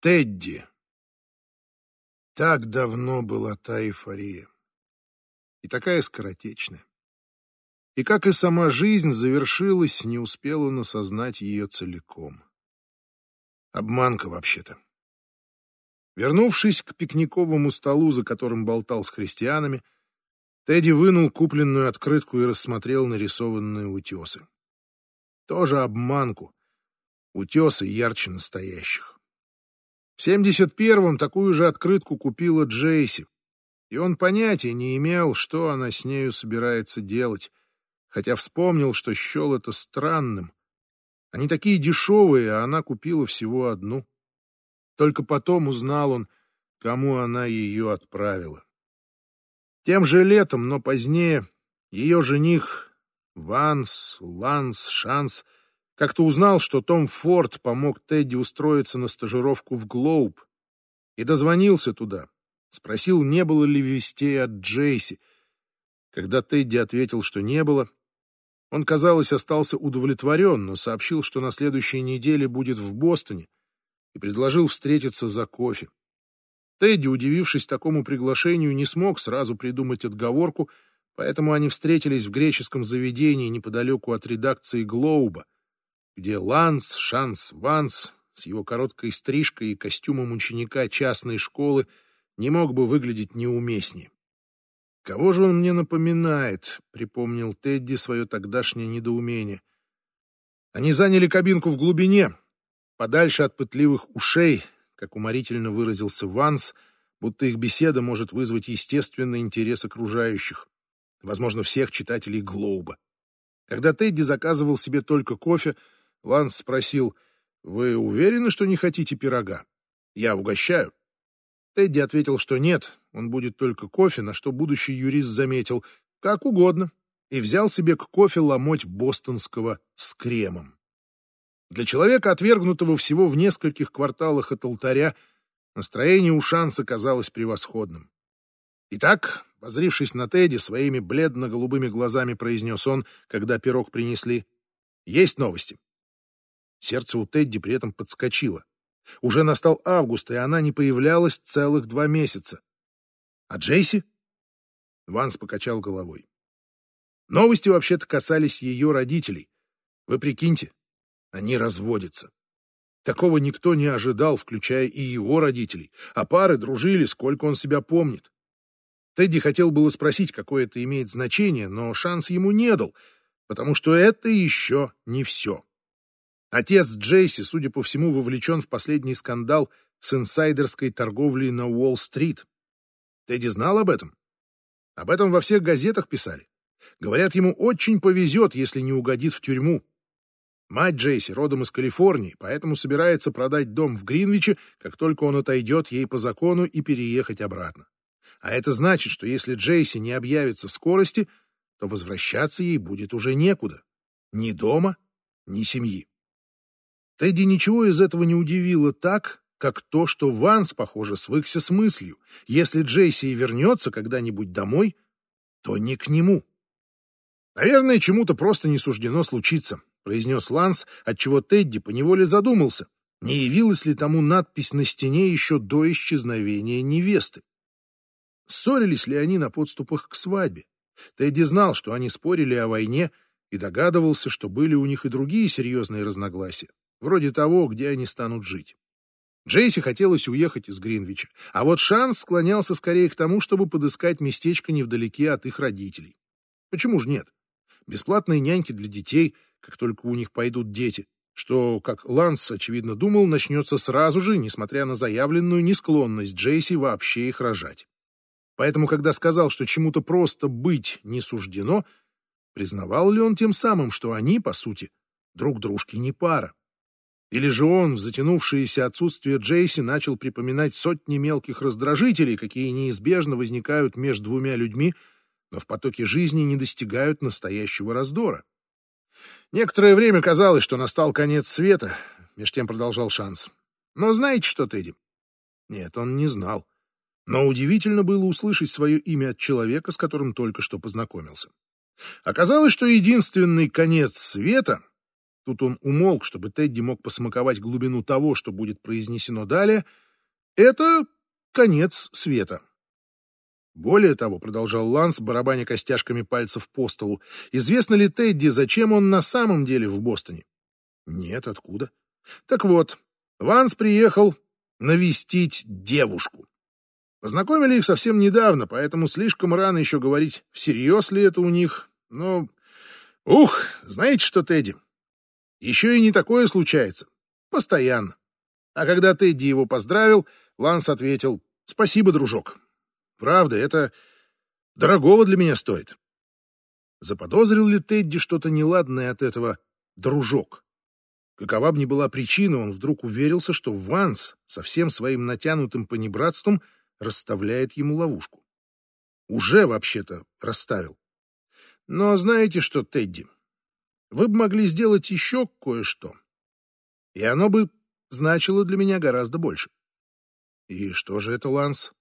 Тедди. Так давно была та эйфория. И такая скоротечная. И как и сама жизнь завершилась, не успел он осознать ее целиком. Обманка вообще-то. Вернувшись к пикниковому столу, за которым болтал с христианами, Тедди вынул купленную открытку и рассмотрел нарисованные утесы. Тоже обманку. Утесы ярче настоящих. В 71-м такую же открытку купила Джейси, и он понятия не имел, что она с нею собирается делать, хотя вспомнил, что счел это странным. Они такие дешевые, а она купила всего одну. Только потом узнал он, кому она ее отправила. Тем же летом, но позднее, ее жених Ванс, Ланс, Шанс как-то узнал, что Том Форд помог Тедди устроиться на стажировку в Глоуб и дозвонился туда. Спросил, не было ли вестей от Джейси. Когда Тедди ответил, что не было, он, казалось, остался удовлетворен, но сообщил, что на следующей неделе будет в Бостоне и предложил встретиться за кофе. Тедди, удивившись такому приглашению, не смог сразу придумать отговорку, поэтому они встретились в греческом заведении неподалеку от редакции «Глоуба», где Ланс, Шанс, Ванс с его короткой стрижкой и костюмом ученика частной школы не мог бы выглядеть неуместнее. «Кого же он мне напоминает?» — припомнил Тедди свое тогдашнее недоумение. Они заняли кабинку в глубине, подальше от пытливых ушей, как уморительно выразился Ванс, будто их беседа может вызвать естественный интерес окружающих, возможно, всех читателей Глоуба. Когда Тедди заказывал себе только кофе, Ванс спросил, «Вы уверены, что не хотите пирога? Я угощаю». Тедди ответил, что нет, он будет только кофе, на что будущий юрист заметил, «Как угодно», и взял себе к кофе ломоть бостонского с кремом. Для человека, отвергнутого всего в нескольких кварталах от алтаря, настроение у Шанса казалось превосходным. Итак, возрившись на Тедди, своими бледно-голубыми глазами произнес он, когда пирог принесли, «Есть новости». Сердце у Тедди при этом подскочило. Уже настал август, и она не появлялась целых два месяца. А Джейси? Ванс покачал головой. Новости вообще-то касались ее родителей. Вы прикиньте, они разводятся. Такого никто не ожидал, включая и его родителей, а пары дружили, сколько он себя помнит. Тедди хотел было спросить, какое это имеет значение, но шанс ему не дал, потому что это еще не все. Отец Джейси, судя по всему, вовлечен в последний скандал с инсайдерской торговлей на Уолл-стрит. Тедди знал об этом? Об этом во всех газетах писали. Говорят, ему очень повезет, если не угодит в тюрьму. Мать Джейси родом из Калифорнии, поэтому собирается продать дом в Гринвиче, как только он отойдет ей по закону и переехать обратно. А это значит, что если Джейси не объявится в скорости, то возвращаться ей будет уже некуда. Ни дома, ни семьи. Тедди ничего из этого не удивило так, как то, что Ванс, похоже, свыкся с мыслью. Если Джейси и вернется когда-нибудь домой, то не к нему. Наверное, чему-то просто не суждено случиться произнес Ланс, отчего Тедди поневоле задумался, не явилась ли тому надпись на стене еще до исчезновения невесты. Ссорились ли они на подступах к свадьбе? Тедди знал, что они спорили о войне, и догадывался, что были у них и другие серьезные разногласия, вроде того, где они станут жить. Джейси хотелось уехать из Гринвича, а вот Шанс склонялся скорее к тому, чтобы подыскать местечко невдалеке от их родителей. Почему же нет? Бесплатные няньки для детей — как только у них пойдут дети, что, как Ланс, очевидно, думал, начнется сразу же, несмотря на заявленную несклонность Джейси вообще их рожать. Поэтому, когда сказал, что чему-то просто быть не суждено, признавал ли он тем самым, что они, по сути, друг дружки не пара? Или же он в затянувшееся отсутствие Джейси начал припоминать сотни мелких раздражителей, какие неизбежно возникают между двумя людьми, но в потоке жизни не достигают настоящего раздора? Некоторое время казалось, что настал конец света, меж тем продолжал Шанс. Но знаете что, Тедди? Нет, он не знал. Но удивительно было услышать свое имя от человека, с которым только что познакомился. Оказалось, что единственный конец света Тут он умолк, чтобы Тедди мог посмаковать глубину того, что будет произнесено далее. Это конец света. Более того, продолжал Ланс, барабаня костяшками пальцев по столу, известно ли Тедди, зачем он на самом деле в Бостоне? Нет, откуда? Так вот, Ванс приехал навестить девушку. Познакомили их совсем недавно, поэтому слишком рано еще говорить, всерьез ли это у них. Но, ух, знаете что, Тедди, еще и не такое случается. Постоянно. А когда Тедди его поздравил, Ланс ответил «Спасибо, дружок, Правда, это дорогого для меня стоит. Заподозрил ли Тедди что-то неладное от этого дружок? Какова бы ни была причина, он вдруг уверился, что Ванс со всем своим натянутым понебратством расставляет ему ловушку. Уже, вообще-то, расставил. Но знаете что, Тедди, вы бы могли сделать еще кое-что, и оно бы значило для меня гораздо больше. И что же это, Ланс?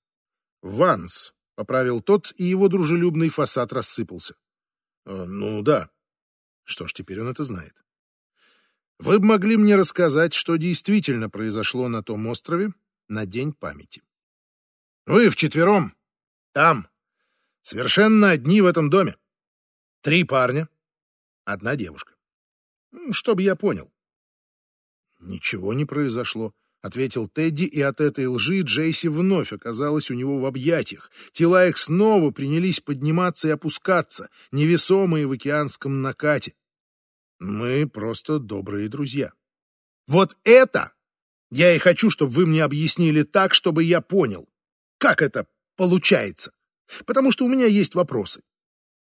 Ванс, поправил тот, и его дружелюбный фасад рассыпался. «Э, ну да. Что ж, теперь он это знает. Вы бы могли мне рассказать, что действительно произошло на том острове на День памяти. Вы вчетвером, там, совершенно одни в этом доме. Три парня, одна девушка. Чтобы я понял. Ничего не произошло. — ответил Тедди, и от этой лжи Джейси вновь оказалась у него в объятиях. Тела их снова принялись подниматься и опускаться, невесомые в океанском накате. Мы просто добрые друзья. Вот это я и хочу, чтобы вы мне объяснили так, чтобы я понял, как это получается. Потому что у меня есть вопросы.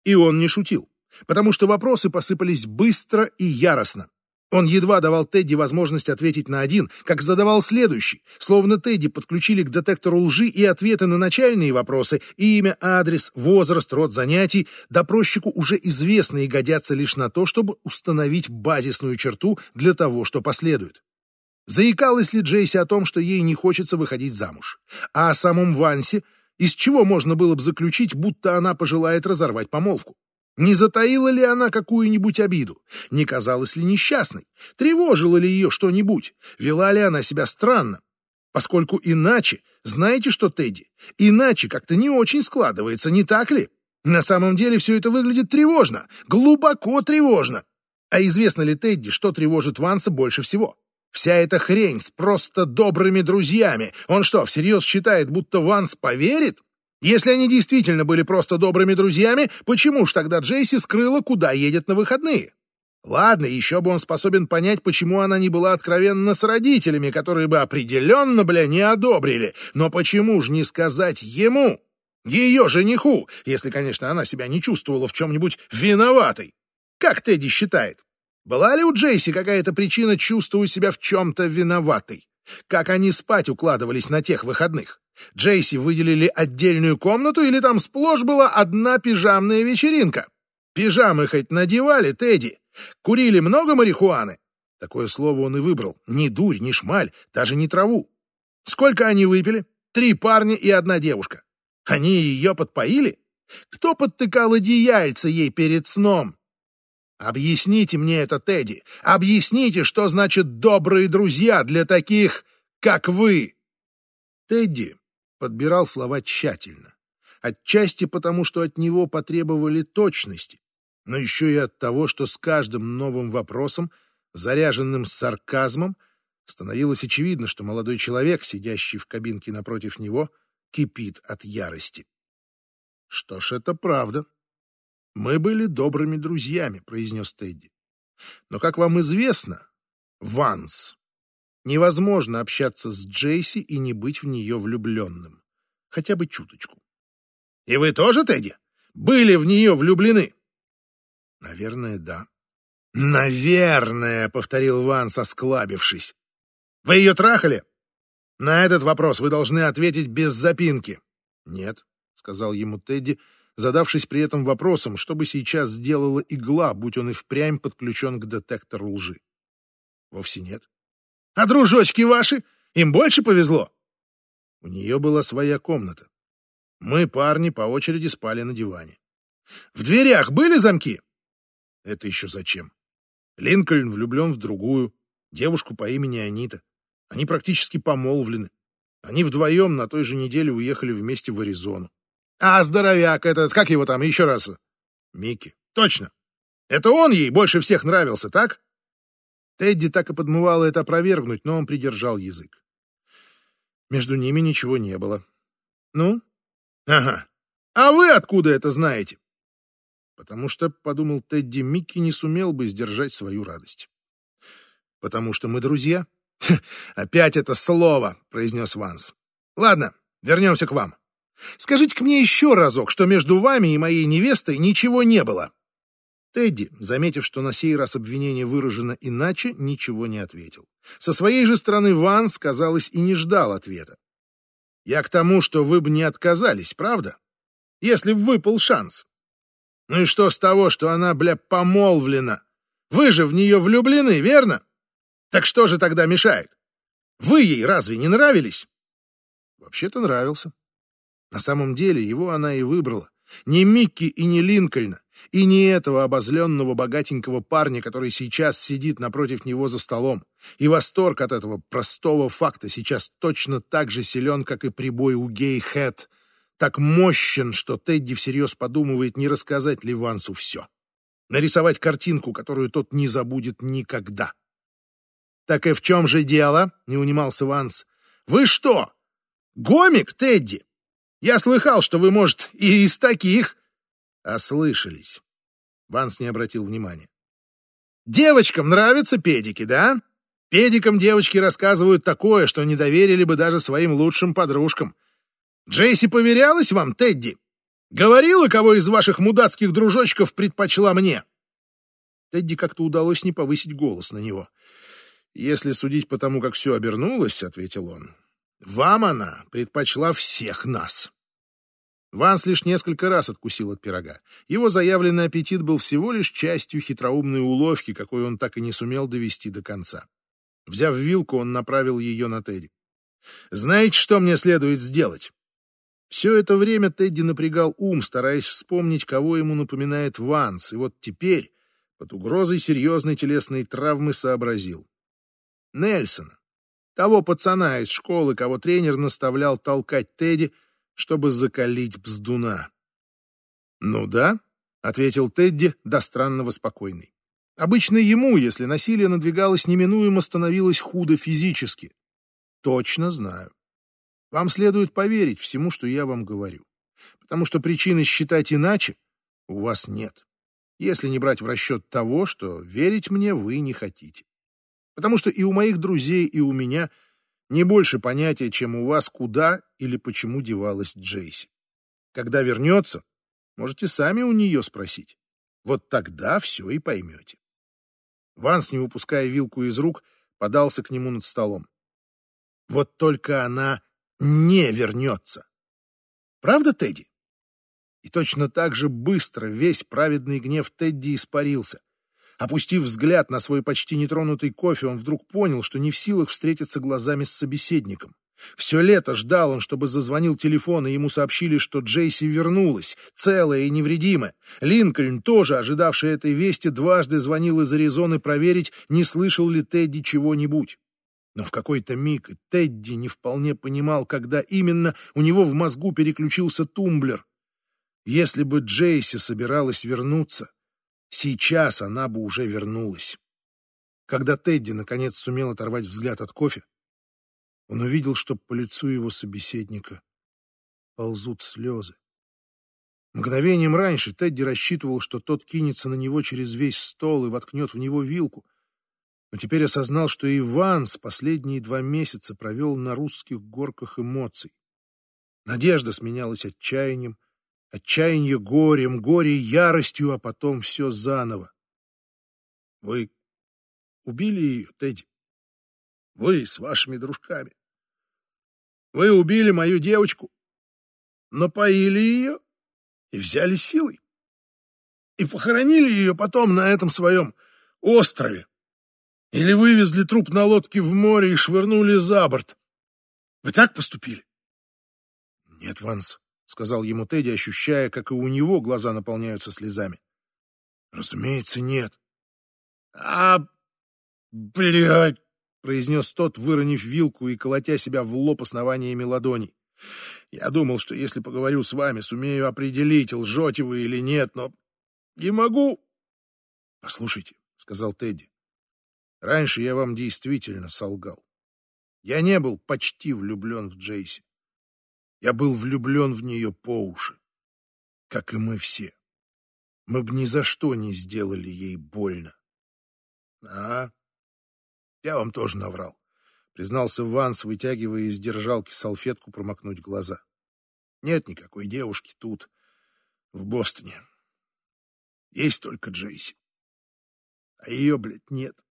И он не шутил, потому что вопросы посыпались быстро и яростно. Он едва давал Тедди возможность ответить на один, как задавал следующий, словно Тедди подключили к детектору лжи и ответы на начальные вопросы, имя, адрес, возраст, род занятий, допросчику уже известны и годятся лишь на то, чтобы установить базисную черту для того, что последует. Заикалась ли Джейси о том, что ей не хочется выходить замуж? А о самом Вансе, из чего можно было бы заключить, будто она пожелает разорвать помолвку? Не затаила ли она какую-нибудь обиду? Не казалась ли несчастной? Тревожило ли ее что-нибудь? Вела ли она себя странно? Поскольку иначе, знаете что, Тедди, иначе как-то не очень складывается, не так ли? На самом деле все это выглядит тревожно, глубоко тревожно. А известно ли Тедди, что тревожит Ванса больше всего? Вся эта хрень с просто добрыми друзьями. Он что, всерьез считает, будто Ванс поверит? Если они действительно были просто добрыми друзьями, почему ж тогда Джейси скрыла, куда едет на выходные? Ладно, еще бы он способен понять, почему она не была откровенна с родителями, которые бы определенно, бля, не одобрили. Но почему ж не сказать ему, ее жениху, если, конечно, она себя не чувствовала в чем-нибудь виноватой? Как Тедди считает? Была ли у Джейси какая-то причина чувствовать себя в чем-то виноватой? Как они спать укладывались на тех выходных? Джейси выделили отдельную комнату или там сплошь была одна пижамная вечеринка? Пижамы хоть надевали, Тедди? Курили много марихуаны? Такое слово он и выбрал. Ни дурь, ни шмаль, даже не траву. Сколько они выпили? Три парня и одна девушка. Они ее подпоили? Кто подтыкал одеяльце ей перед сном? Объясните мне это, Тедди. Объясните, что значит добрые друзья для таких, как вы. Тедди подбирал слова тщательно. Отчасти потому, что от него потребовали точности, но еще и от того, что с каждым новым вопросом, заряженным сарказмом, становилось очевидно, что молодой человек, сидящий в кабинке напротив него, кипит от ярости. «Что ж, это правда. Мы были добрыми друзьями», — произнес Тедди. «Но, как вам известно, Ванс Невозможно общаться с Джейси и не быть в нее влюбленным. Хотя бы чуточку. И вы тоже, Тедди, были в нее влюблены? Наверное, да. Наверное, повторил Ван, сосклабившись. Вы ее трахали? На этот вопрос вы должны ответить без запинки. Нет, сказал ему Тедди, задавшись при этом вопросом, что бы сейчас сделала игла, будь он и впрямь подключен к детектору лжи. Вовсе нет. А дружочки ваши? Им больше повезло?» У нее была своя комната. Мы, парни, по очереди спали на диване. «В дверях были замки?» «Это еще зачем?» Линкольн влюблен в другую, девушку по имени Анита. Они практически помолвлены. Они вдвоем на той же неделе уехали вместе в Аризону. А здоровяк этот, как его там, еще раз? Микки. Точно. Это он ей больше всех нравился, так? Тедди так и подмывало это опровергнуть, но он придержал язык. Между ними ничего не было. Ну? Ага. А вы откуда это знаете? Потому что, подумал Тедди, Микки не сумел бы сдержать свою радость. Потому что мы друзья. Опять это слово, произнес Ванс. Ладно, вернемся к вам. Скажите-ка мне еще разок, что между вами и моей невестой ничего не было. Тедди, заметив, что на сей раз обвинение выражено иначе, ничего не ответил. Со своей же стороны Ванс, казалось, и не ждал ответа. «Я к тому, что вы бы не отказались, правда? Если б выпал шанс. Ну и что с того, что она, бля, помолвлена? Вы же в нее влюблены, верно? Так что же тогда мешает? Вы ей разве не нравились?» Вообще-то нравился. На самом деле его она и выбрала. Не Микки и не Линкольна, и не этого обозленного богатенького парня, который сейчас сидит напротив него за столом. И восторг от этого простого факта сейчас точно так же силен, как и прибой у Гей Хэт. Так мощен, что Тедди всерьез подумывает, не рассказать ли Вансу все. Нарисовать картинку, которую тот не забудет никогда. «Так и в чем же дело?» — не унимался Ванс. «Вы что, гомик, Тедди? Я слыхал, что вы, может, и из таких...» Ослышались. Ванс не обратил внимания. «Девочкам нравятся педики, да? Педикам девочки рассказывают такое, что не доверили бы даже своим лучшим подружкам. Джейси поверялась вам, Тедди? Говорила, кого из ваших мудацких дружочков предпочла мне?» Тедди как-то удалось не повысить голос на него. «Если судить по тому, как все обернулось, — ответил он, — вам она предпочла всех нас». Ванс лишь несколько раз откусил от пирога. Его заявленный аппетит был всего лишь частью хитроумной уловки, какой он так и не сумел довести до конца. Взяв вилку, он направил ее на Тедди. «Знаете, что мне следует сделать?» Все это время Тедди напрягал ум, стараясь вспомнить, кого ему напоминает Ванс, и вот теперь, под угрозой серьезной телесной травмы, сообразил. Нельсона, того пацана из школы, кого тренер наставлял толкать Тедди, чтобы закалить бздуна. «Ну да», — ответил Тедди, до странного спокойный. Обычно ему, если насилие надвигалось неминуемо, становилось худо физически. Точно знаю. Вам следует поверить всему, что я вам говорю. Потому что причины считать иначе у вас нет. Если не брать в расчет того, что верить мне вы не хотите. Потому что и у моих друзей, и у меня — не больше понятия, чем у вас, куда или почему девалась Джейси. Когда вернется, можете сами у нее спросить. Вот тогда все и поймете. Ванс, не выпуская вилку из рук, подался к нему над столом. Вот только она не вернется. Правда, Тедди? И точно так же быстро весь праведный гнев Тедди испарился. Опустив взгляд на свой почти нетронутый кофе, он вдруг понял, что не в силах встретиться глазами с собеседником. Все лето ждал он, чтобы зазвонил телефон, и ему сообщили, что Джейси вернулась, целая и невредимая. Линкольн, тоже ожидавший этой вести, дважды звонил из Аризоны проверить, не слышал ли Тедди чего-нибудь. Но в какой-то миг Тедди не вполне понимал, когда именно у него в мозгу переключился тумблер. Если бы Джейси собиралась вернуться, Сейчас она бы уже вернулась. Когда Тедди наконец сумел оторвать взгляд от кофе, он увидел, что по лицу его собеседника ползут слезы. Мгновением раньше Тедди рассчитывал, что тот кинется на него через весь стол и воткнет в него вилку. Но теперь осознал, что Иван с последние два месяца провел на русских горках эмоций. Надежда сменялась отчаянием, Отчаяние горем, горе яростью, а потом все заново. Вы убили ее, Тедди. Вы с вашими дружками. Вы убили мою девочку, напоили ее и взяли силой. И похоронили ее потом на этом своем острове. Или вывезли труп на лодке в море и швырнули за борт. Вы так поступили? Нет, Ванс, — сказал ему Тедди, ощущая, как и у него глаза наполняются слезами. «Разумеется, нет. А, блядь, произнес тот, выронив вилку и колотя себя в лоб основаниями ладоней. Я думал, что если поговорю с вами, сумею определить, лжете вы или нет, но не могу. Послушайте, сказал Тедди. Раньше я вам действительно солгал. Я не был почти влюблен в Джейси. Я был влюблен в нее по уши, как и мы все. Мы бы ни за что не сделали ей больно. А, я вам тоже наврал, признался Ванс, вытягивая из держалки салфетку промокнуть глаза. Нет никакой девушки тут, в Бостоне. Есть только Джейси. А ее, блядь, нет.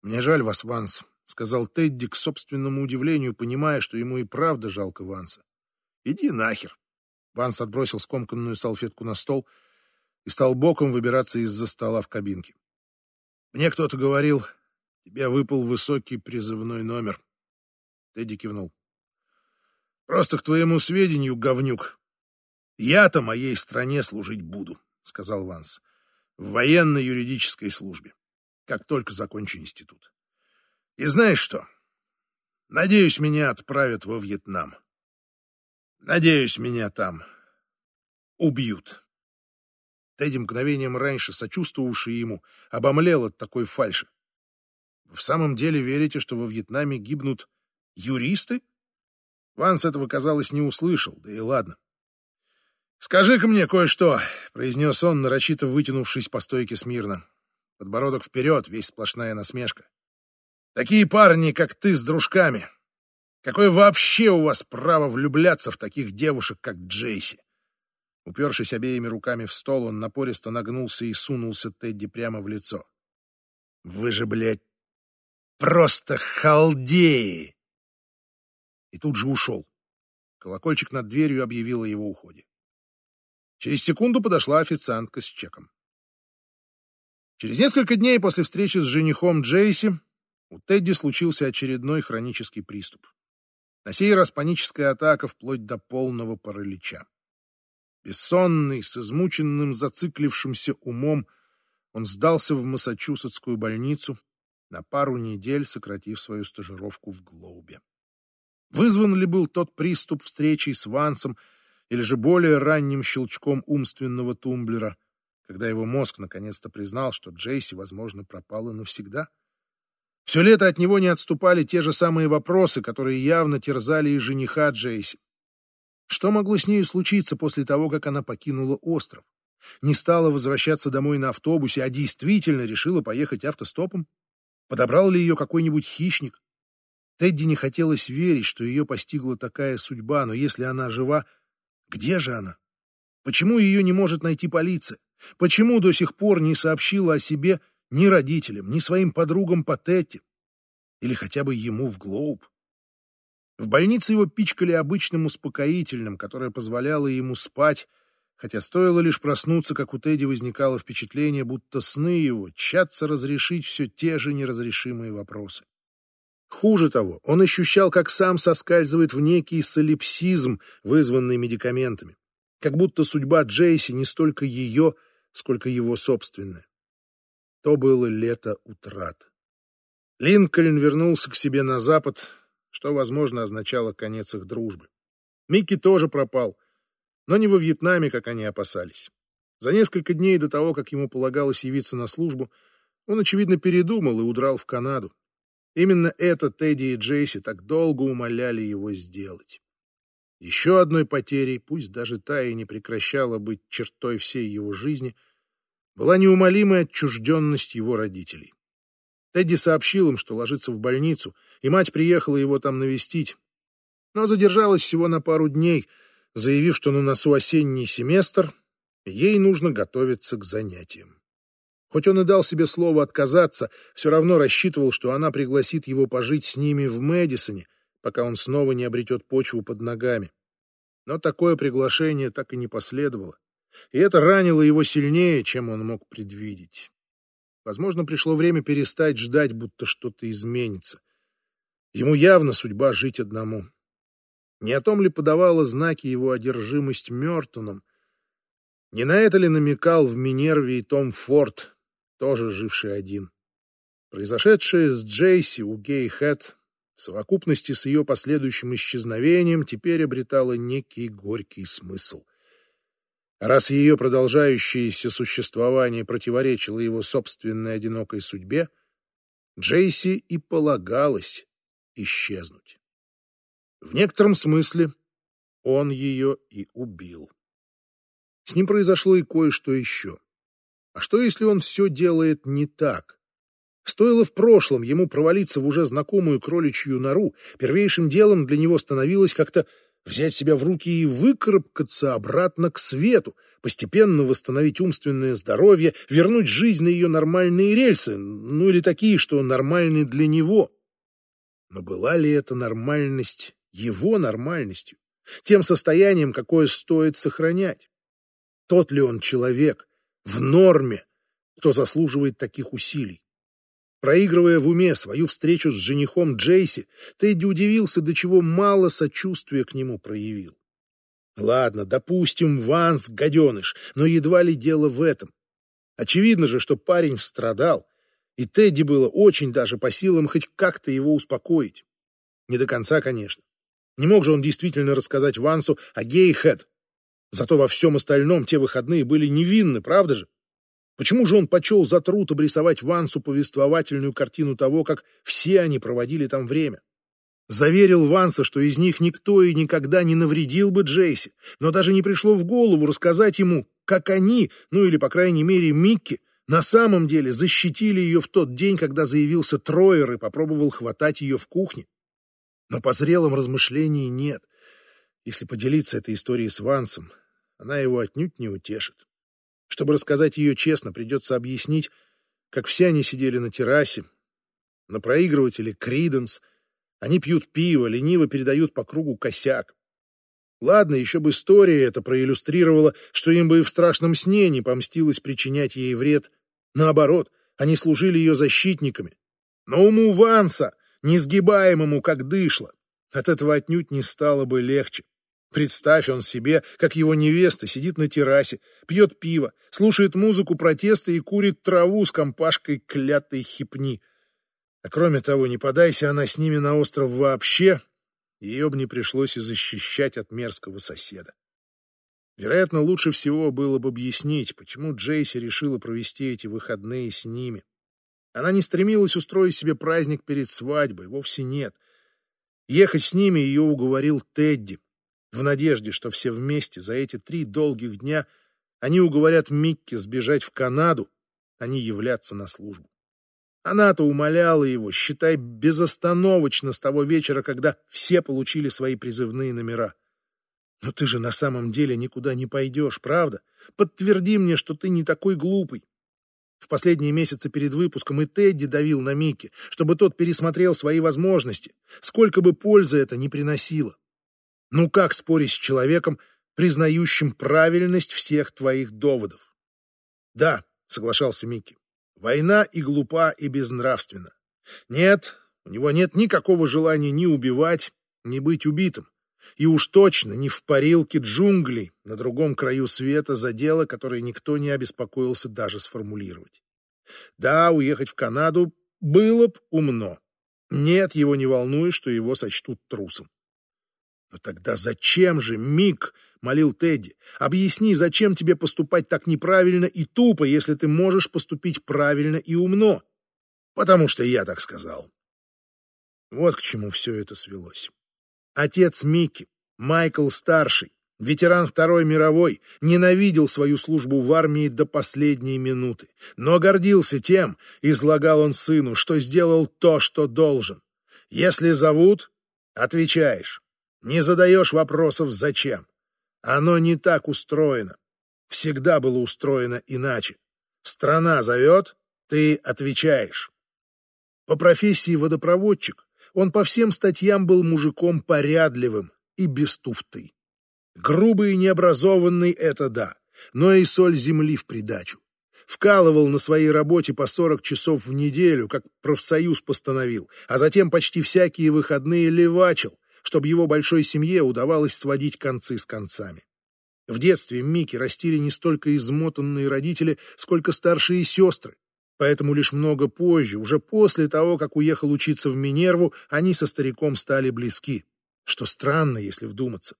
Мне жаль вас, Ванс, сказал Тедди к собственному удивлению, понимая, что ему и правда жалко Ванса. Иди нахер. Ванс отбросил скомканную салфетку на стол и стал боком выбираться из-за стола в кабинке. Мне кто-то говорил, тебе выпал высокий призывной номер. Тедди кивнул. Просто к твоему сведению, говнюк, я-то моей стране служить буду, сказал Ванс, в военно-юридической службе, как только закончу институт. И знаешь что? Надеюсь, меня отправят во Вьетнам. Надеюсь, меня там убьют. Тедди мгновением раньше, сочувствовавший ему, обомлел от такой фальши. В самом деле верите, что во Вьетнаме гибнут юристы? Ванс этого, казалось, не услышал, да и ладно. «Скажи-ка мне кое-что», — произнес он, нарочито вытянувшись по стойке смирно. Подбородок вперед, весь сплошная насмешка. Такие парни, как ты с дружками. Какое вообще у вас право влюбляться в таких девушек, как Джейси? Упершись обеими руками в стол, он напористо нагнулся и сунулся Тедди прямо в лицо. Вы же, блядь, просто халдеи! И тут же ушел. Колокольчик над дверью объявил о его уходе. Через секунду подошла официантка с чеком. Через несколько дней после встречи с женихом Джейси у Тедди случился очередной хронический приступ. На сей раз паническая атака вплоть до полного паралича. Бессонный, с измученным, зациклившимся умом, он сдался в Массачусетскую больницу, на пару недель сократив свою стажировку в Глоубе. Вызван ли был тот приступ встречей с Вансом или же более ранним щелчком умственного тумблера, когда его мозг наконец-то признал, что Джейси, возможно, пропала навсегда — все лето от него не отступали те же самые вопросы, которые явно терзали и жениха Джейси. Что могло с нею случиться после того, как она покинула остров? Не стала возвращаться домой на автобусе, а действительно решила поехать автостопом? Подобрал ли ее какой-нибудь хищник? Тедди не хотелось верить, что ее постигла такая судьба, но если она жива, где же она? Почему ее не может найти полиция? Почему до сих пор не сообщила о себе ни родителям, ни своим подругам по Тетти, или хотя бы ему в Глоуб. В больнице его пичкали обычным успокоительным, которое позволяло ему спать, хотя стоило лишь проснуться, как у Тедди возникало впечатление, будто сны его тщатся разрешить все те же неразрешимые вопросы. Хуже того, он ощущал, как сам соскальзывает в некий солипсизм, вызванный медикаментами, как будто судьба Джейси не столько ее, сколько его собственная. То было лето утрат. Линкольн вернулся к себе на запад, что, возможно, означало конец их дружбы. Микки тоже пропал, но не во Вьетнаме, как они опасались. За несколько дней до того, как ему полагалось явиться на службу, он, очевидно, передумал и удрал в Канаду. Именно это Тедди и Джейси так долго умоляли его сделать. Еще одной потерей, пусть даже та и не прекращала быть чертой всей его жизни — была неумолимая отчужденность его родителей. Тедди сообщил им, что ложится в больницу, и мать приехала его там навестить, но задержалась всего на пару дней, заявив, что на носу осенний семестр, ей нужно готовиться к занятиям. Хоть он и дал себе слово отказаться, все равно рассчитывал, что она пригласит его пожить с ними в Мэдисоне, пока он снова не обретет почву под ногами. Но такое приглашение так и не последовало и это ранило его сильнее, чем он мог предвидеть. Возможно, пришло время перестать ждать, будто что-то изменится. Ему явно судьба жить одному. Не о том ли подавала знаки его одержимость Мертоном? Не на это ли намекал в Минерве и Том Форд, тоже живший один. Произошедшее с Джейси у Гей Хэт в совокупности с ее последующим исчезновением теперь обретало некий горький смысл. Раз ее продолжающееся существование противоречило его собственной одинокой судьбе, Джейси и полагалось исчезнуть. В некотором смысле он ее и убил. С ним произошло и кое-что еще. А что, если он все делает не так? Стоило в прошлом ему провалиться в уже знакомую кроличью нору, первейшим делом для него становилось как-то взять себя в руки и выкарабкаться обратно к свету, постепенно восстановить умственное здоровье, вернуть жизнь на ее нормальные рельсы, ну или такие, что нормальны для него. Но была ли эта нормальность его нормальностью, тем состоянием, какое стоит сохранять? Тот ли он человек, в норме, кто заслуживает таких усилий? Проигрывая в уме свою встречу с женихом Джейси, Тедди удивился, до чего мало сочувствия к нему проявил. Ладно, допустим, Ванс — гаденыш, но едва ли дело в этом. Очевидно же, что парень страдал, и Тедди было очень даже по силам хоть как-то его успокоить. Не до конца, конечно. Не мог же он действительно рассказать Вансу о гей-хэт. Зато во всем остальном те выходные были невинны, правда же? Почему же он почел за труд обрисовать Вансу повествовательную картину того, как все они проводили там время? Заверил Ванса, что из них никто и никогда не навредил бы Джейси, но даже не пришло в голову рассказать ему, как они, ну или, по крайней мере, Микки, на самом деле защитили ее в тот день, когда заявился Троер и попробовал хватать ее в кухне. Но по зрелым размышлениям нет. Если поделиться этой историей с Вансом, она его отнюдь не утешит. Чтобы рассказать ее честно, придется объяснить, как все они сидели на террасе, на проигрывателе Криденс. Они пьют пиво, лениво передают по кругу косяк. Ладно, еще бы история это проиллюстрировала, что им бы и в страшном сне не помстилось причинять ей вред. Наоборот, они служили ее защитниками. Но уму Ванса, несгибаемому, как дышло, от этого отнюдь не стало бы легче. Представь он себе, как его невеста сидит на террасе, пьет пиво, слушает музыку протеста и курит траву с компашкой клятой хипни. А кроме того, не подайся она с ними на остров вообще, ее бы не пришлось и защищать от мерзкого соседа. Вероятно, лучше всего было бы объяснить, почему Джейси решила провести эти выходные с ними. Она не стремилась устроить себе праздник перед свадьбой, вовсе нет. Ехать с ними ее уговорил Тедди, в надежде, что все вместе за эти три долгих дня они уговорят Микки сбежать в Канаду, а не являться на службу. Она-то умоляла его, считай, безостановочно с того вечера, когда все получили свои призывные номера. Но ты же на самом деле никуда не пойдешь, правда? Подтверди мне, что ты не такой глупый. В последние месяцы перед выпуском и Тедди давил на Микки, чтобы тот пересмотрел свои возможности, сколько бы пользы это ни приносило. Ну как спорить с человеком, признающим правильность всех твоих доводов? Да, соглашался Микки. Война и глупа, и безнравственна. Нет, у него нет никакого желания ни убивать, ни быть убитым. И уж точно не в парилке джунглей на другом краю света за дело, которое никто не обеспокоился даже сформулировать. Да, уехать в Канаду было б умно. Нет, его не волнует, что его сочтут трусом. «Но тогда зачем же, Мик?» — молил Тедди. «Объясни, зачем тебе поступать так неправильно и тупо, если ты можешь поступить правильно и умно?» «Потому что я так сказал». Вот к чему все это свелось. Отец Микки, Майкл Старший, ветеран Второй мировой, ненавидел свою службу в армии до последней минуты, но гордился тем, излагал он сыну, что сделал то, что должен. Если зовут, отвечаешь. Не задаешь вопросов «зачем?». Оно не так устроено. Всегда было устроено иначе. Страна зовет, ты отвечаешь. По профессии водопроводчик он по всем статьям был мужиком порядливым и без туфты. Грубый и необразованный — это да, но и соль земли в придачу. Вкалывал на своей работе по 40 часов в неделю, как профсоюз постановил, а затем почти всякие выходные левачил, чтобы его большой семье удавалось сводить концы с концами. В детстве Микки растили не столько измотанные родители, сколько старшие сестры. Поэтому лишь много позже, уже после того, как уехал учиться в Минерву, они со стариком стали близки. Что странно, если вдуматься.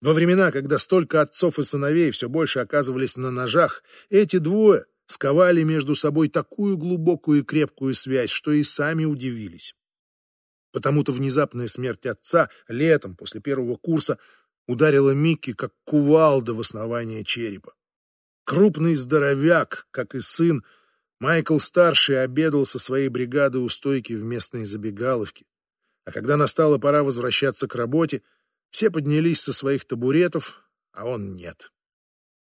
Во времена, когда столько отцов и сыновей все больше оказывались на ножах, эти двое сковали между собой такую глубокую и крепкую связь, что и сами удивились. Потому-то внезапная смерть отца летом после первого курса ударила Микки как кувалда в основание черепа. Крупный здоровяк, как и сын, Майкл-старший обедал со своей бригадой у стойки в местной забегаловке. А когда настала пора возвращаться к работе, все поднялись со своих табуретов, а он нет.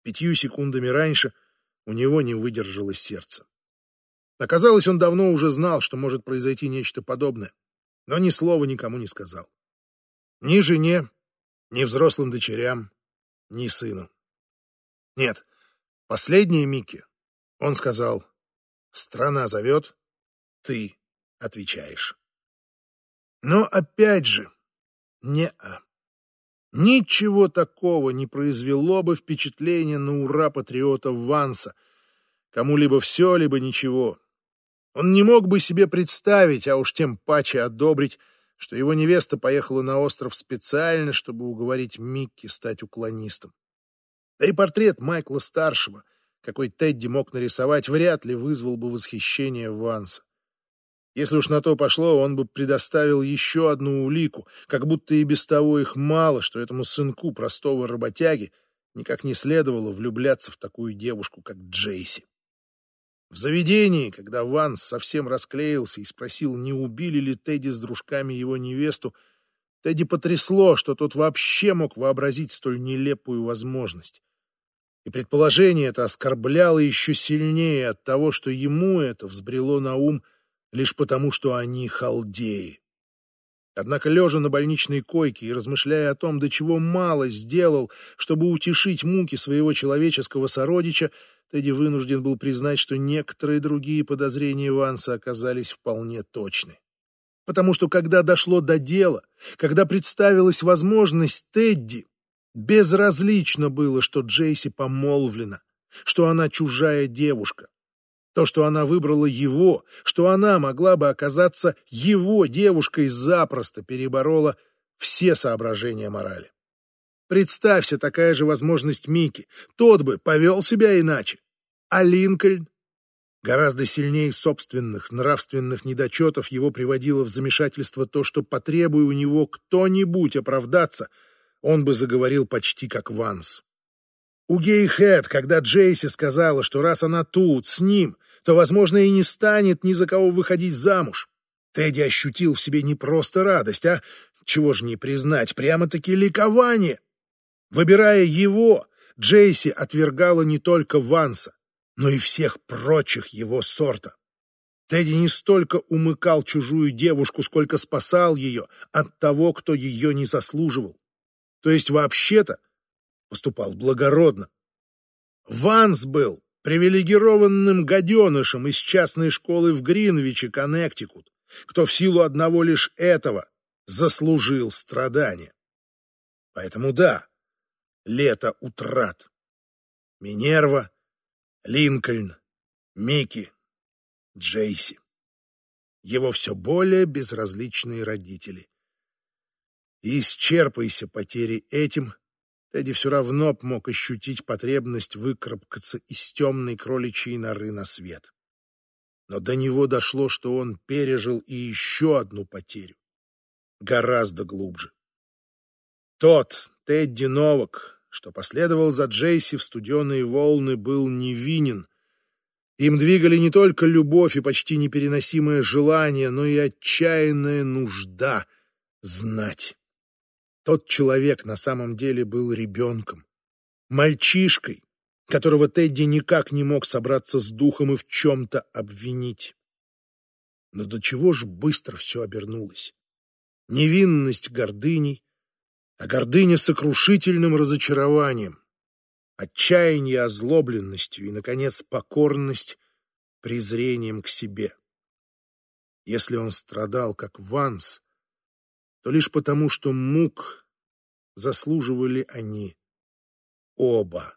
Пятью секундами раньше у него не выдержало сердце. Оказалось, он давно уже знал, что может произойти нечто подобное, но ни слова никому не сказал. Ни жене, ни взрослым дочерям, ни сыну. Нет, последнее Микки он сказал, «Страна зовет, ты отвечаешь». Но опять же, не-а. Ничего такого не произвело бы впечатления на ура патриота Ванса. Кому-либо все, либо ничего. Он не мог бы себе представить, а уж тем паче одобрить, что его невеста поехала на остров специально, чтобы уговорить Микки стать уклонистом. Да и портрет Майкла-старшего, какой Тедди мог нарисовать, вряд ли вызвал бы восхищение Ванса. Если уж на то пошло, он бы предоставил еще одну улику, как будто и без того их мало, что этому сынку простого работяги никак не следовало влюбляться в такую девушку, как Джейси. В заведении, когда Ванс совсем расклеился и спросил, не убили ли Тедди с дружками его невесту, Тедди потрясло, что тот вообще мог вообразить столь нелепую возможность. И предположение это оскорбляло еще сильнее от того, что ему это взбрело на ум – лишь потому, что они халдеи. Однако, лежа на больничной койке и размышляя о том, до чего мало сделал, чтобы утешить муки своего человеческого сородича, Тедди вынужден был признать, что некоторые другие подозрения Ванса оказались вполне точны. Потому что когда дошло до дела, когда представилась возможность Тедди, безразлично было, что Джейси помолвлена, что она чужая девушка, то, что она выбрала его, что она могла бы оказаться его девушкой, запросто переборола все соображения морали. Представься такая же возможность Мики, тот бы повел себя иначе. А Линкольн? Гораздо сильнее собственных нравственных недочетов его приводило в замешательство то, что, потребуя у него кто-нибудь оправдаться, он бы заговорил почти как Ванс. У Гейхэт, когда Джейси сказала, что раз она тут, с ним, то, возможно, и не станет ни за кого выходить замуж. Тедди ощутил в себе не просто радость, а, чего же не признать, прямо-таки ликование. Выбирая его, Джейси отвергала не только Ванса, но и всех прочих его сорта. Тедди не столько умыкал чужую девушку, сколько спасал ее от того, кто ее не заслуживал. То есть, вообще-то, поступал благородно. Ванс был привилегированным гаденышем из частной школы в Гринвиче, Коннектикут, кто в силу одного лишь этого заслужил страдания. Поэтому да, лето утрат. Минерва, Линкольн, Микки, Джейси. Его все более безразличные родители. И исчерпайся потери этим, Тедди все равно мог ощутить потребность выкарабкаться из темной кроличьей норы на свет. Но до него дошло, что он пережил и еще одну потерю. Гораздо глубже. Тот Тедди Новак, что последовал за Джейси в студеные волны, был невинен. Им двигали не только любовь и почти непереносимое желание, но и отчаянная нужда знать. Тот человек на самом деле был ребенком, мальчишкой, которого Тедди никак не мог собраться с духом и в чем-то обвинить. Но до чего ж быстро все обернулось. Невинность гордыней, а гордыня сокрушительным разочарованием, отчаяние озлобленностью и, наконец, покорность презрением к себе. Если он страдал, как Ванс, то лишь потому, что мук заслуживали они оба.